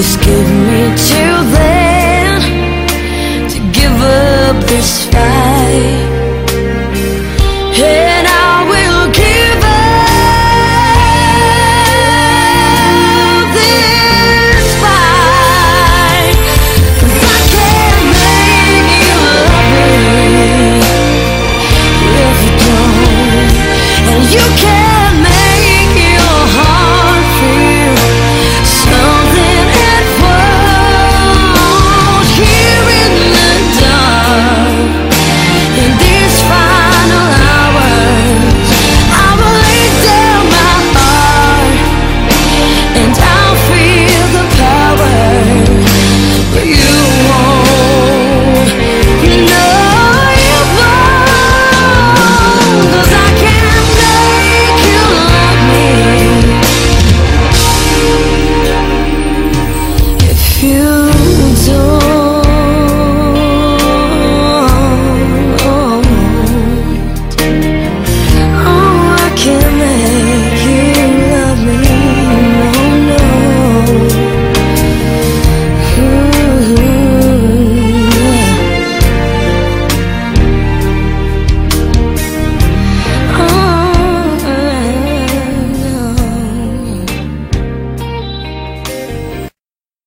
Just give me to the